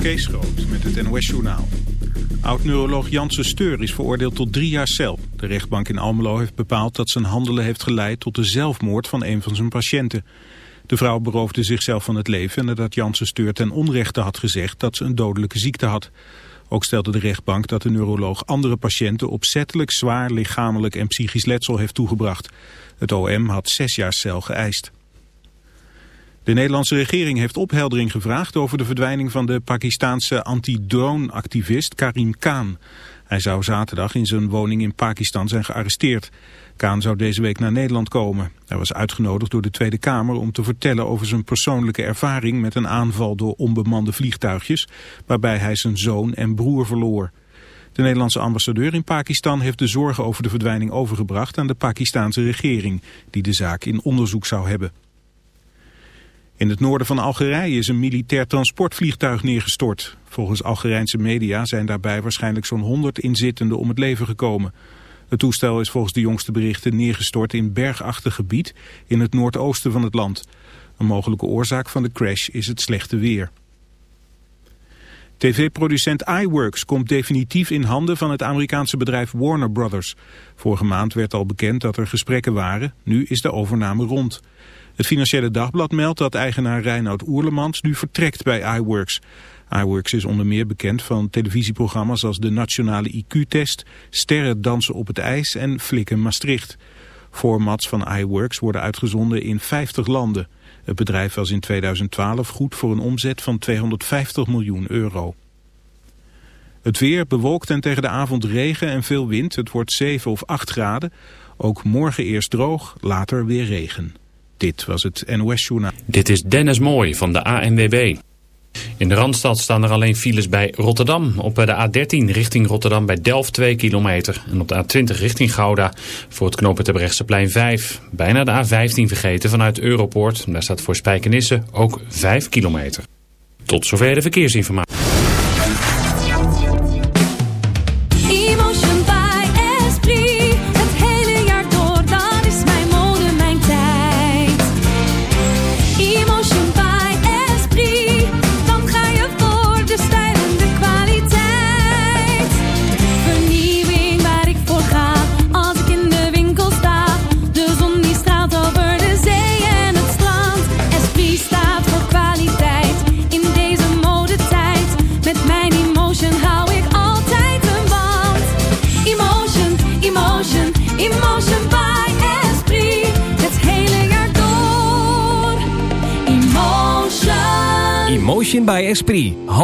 Kees Groot met het NOS-journaal. Oud-neuroloog Janssen Steur is veroordeeld tot drie jaar cel. De rechtbank in Almelo heeft bepaald dat zijn handelen heeft geleid tot de zelfmoord van een van zijn patiënten. De vrouw beroofde zichzelf van het leven nadat Janssen Steur ten onrechte had gezegd dat ze een dodelijke ziekte had. Ook stelde de rechtbank dat de neuroloog andere patiënten opzettelijk zwaar lichamelijk en psychisch letsel heeft toegebracht. Het OM had zes jaar cel geëist. De Nederlandse regering heeft opheldering gevraagd over de verdwijning van de Pakistaanse anti-drone-activist Karim Khan. Hij zou zaterdag in zijn woning in Pakistan zijn gearresteerd. Khan zou deze week naar Nederland komen. Hij was uitgenodigd door de Tweede Kamer om te vertellen over zijn persoonlijke ervaring met een aanval door onbemande vliegtuigjes, waarbij hij zijn zoon en broer verloor. De Nederlandse ambassadeur in Pakistan heeft de zorgen over de verdwijning overgebracht aan de Pakistanse regering, die de zaak in onderzoek zou hebben. In het noorden van Algerije is een militair transportvliegtuig neergestort. Volgens Algerijnse media zijn daarbij waarschijnlijk zo'n 100 inzittenden om het leven gekomen. Het toestel is volgens de jongste berichten neergestort in bergachtig gebied in het noordoosten van het land. Een mogelijke oorzaak van de crash is het slechte weer. TV-producent iWorks komt definitief in handen van het Amerikaanse bedrijf Warner Brothers. Vorige maand werd al bekend dat er gesprekken waren, nu is de overname rond. Het Financiële Dagblad meldt dat eigenaar Reinoud Oerlemans nu vertrekt bij iWorks. iWorks is onder meer bekend van televisieprogramma's als de Nationale IQ-test, Sterren dansen op het ijs en Flikken Maastricht. Formats van iWorks worden uitgezonden in 50 landen. Het bedrijf was in 2012 goed voor een omzet van 250 miljoen euro. Het weer bewolkt en tegen de avond regen en veel wind. Het wordt 7 of 8 graden. Ook morgen eerst droog, later weer regen. Dit was het NOS Journaal. Dit is Dennis Mooi van de ANWB. In de Randstad staan er alleen files bij Rotterdam. Op de A13 richting Rotterdam bij Delft 2 kilometer. En op de A20 richting Gouda voor het knopen plein 5. Bijna de A15 vergeten vanuit Europoort. Daar staat voor Spijkenisse ook 5 kilometer. Tot zover de verkeersinformatie.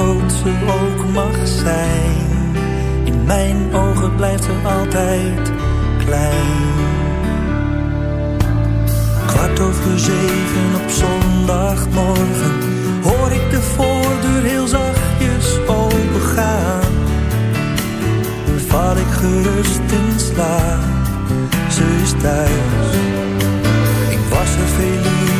groot ze ook mag zijn. In mijn ogen blijft ze altijd klein. Kwart over zeven op zondagmorgen hoor ik de voordeur heel zachtjes opengaan. Dan val ik gerust in slaap, ze is thuis. Ik was er veel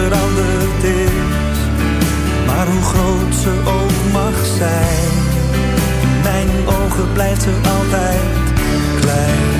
veranderd is. Maar hoe groot ze ook mag zijn, in mijn ogen blijft ze altijd klein.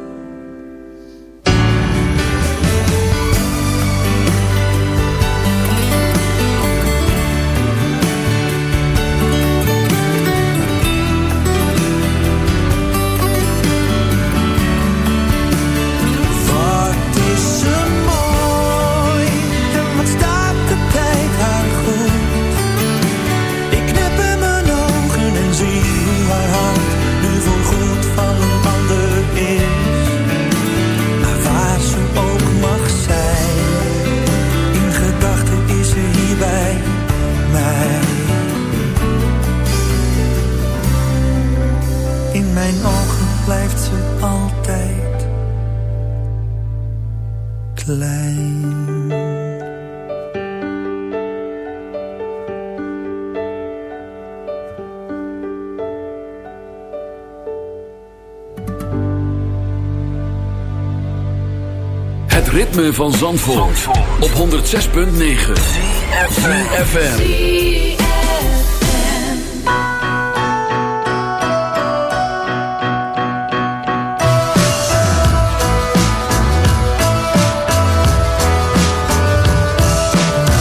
van Zandvoort, op 106.9 FM.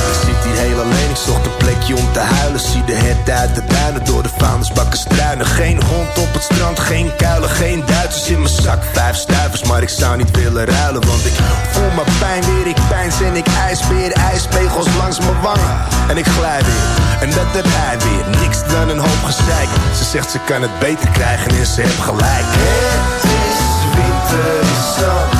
Ik zit hier heel alleen, ik plekje om te huilen. Zie de het uit de duinen, door de vuilnisbakken struinen. Geen hond op het strand, geen kuilen, geen Duitsers in mijn zak. Vijf stuivers, maar ik zou niet Want ik voel mijn pijn weer, ik pijns en ik ijs weer. Ijspegels langs mijn wangen en ik glij weer. En dat heb hij weer, niks dan een hoop gezeik. Ze zegt ze kan het beter krijgen en ze heeft gelijk. Het is winter in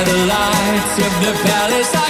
by the lights of the palace. I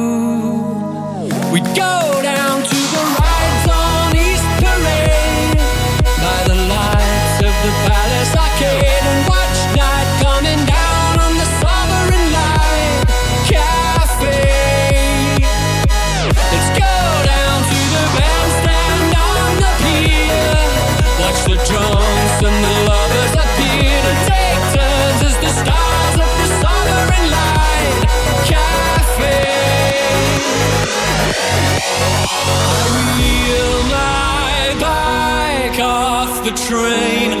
train.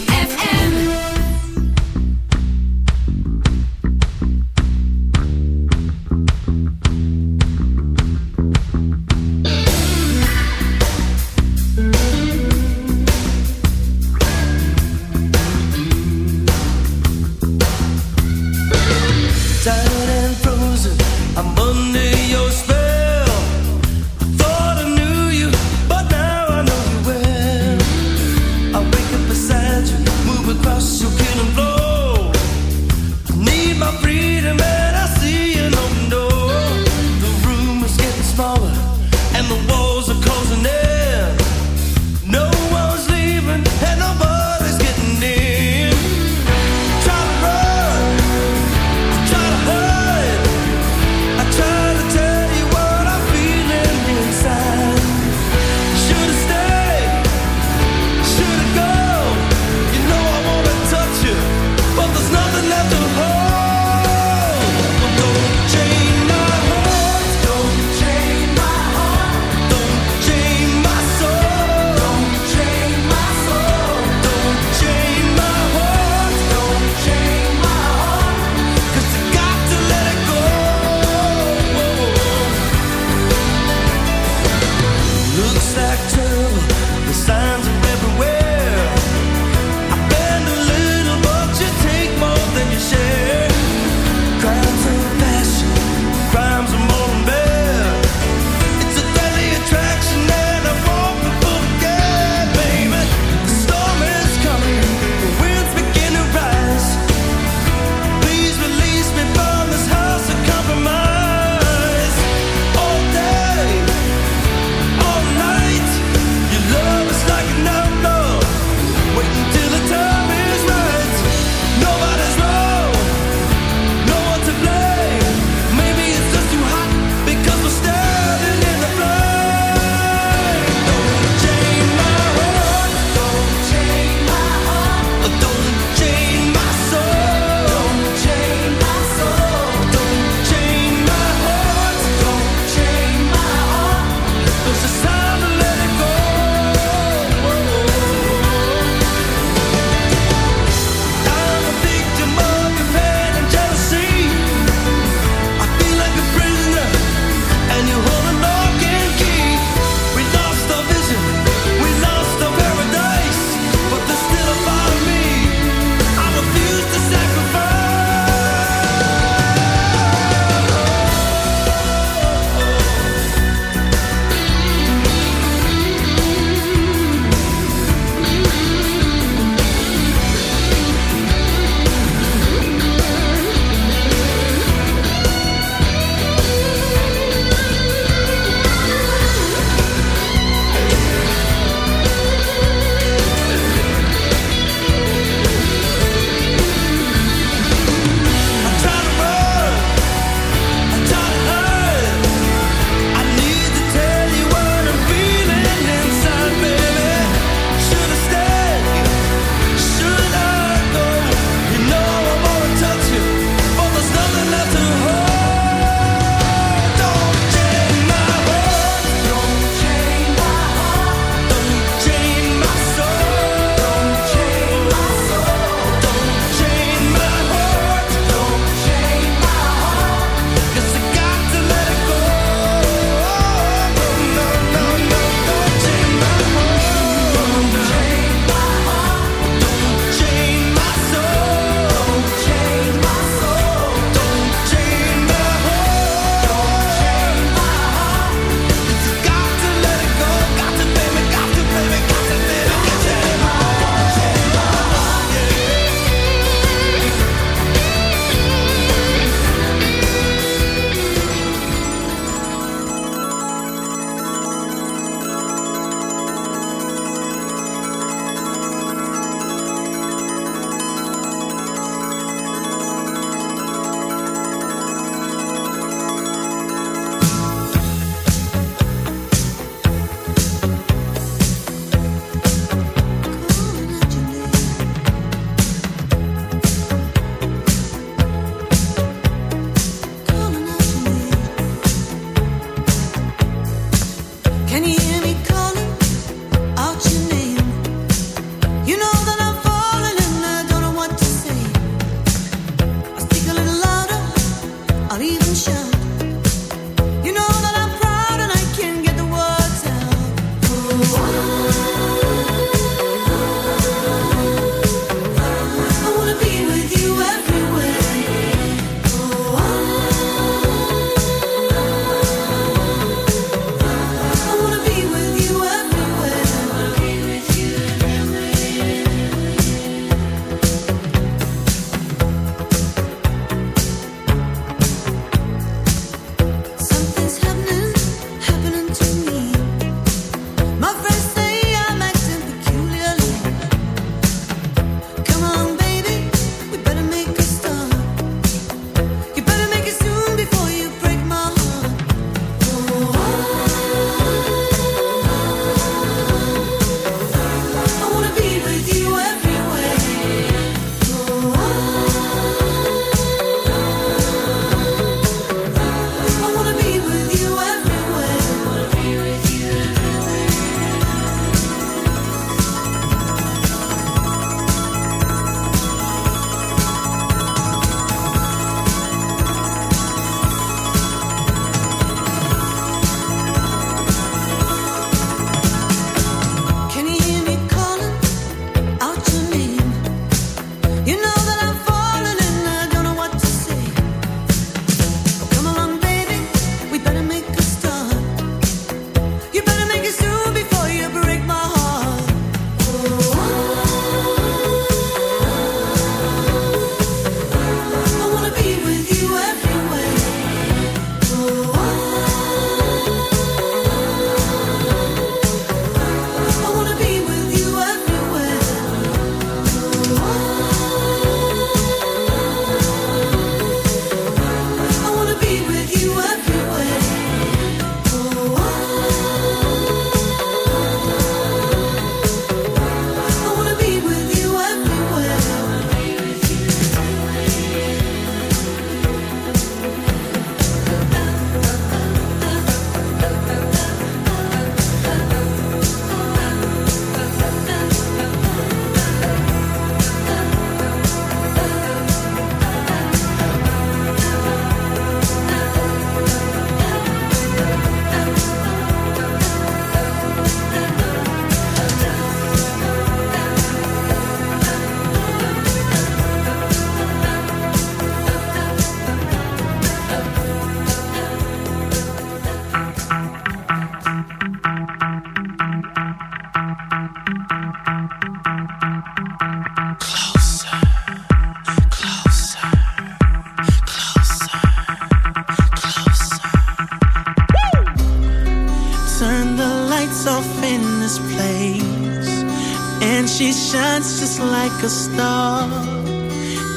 like a star.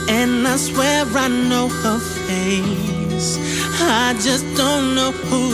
And I swear I know her face. I just don't know who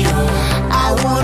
oh.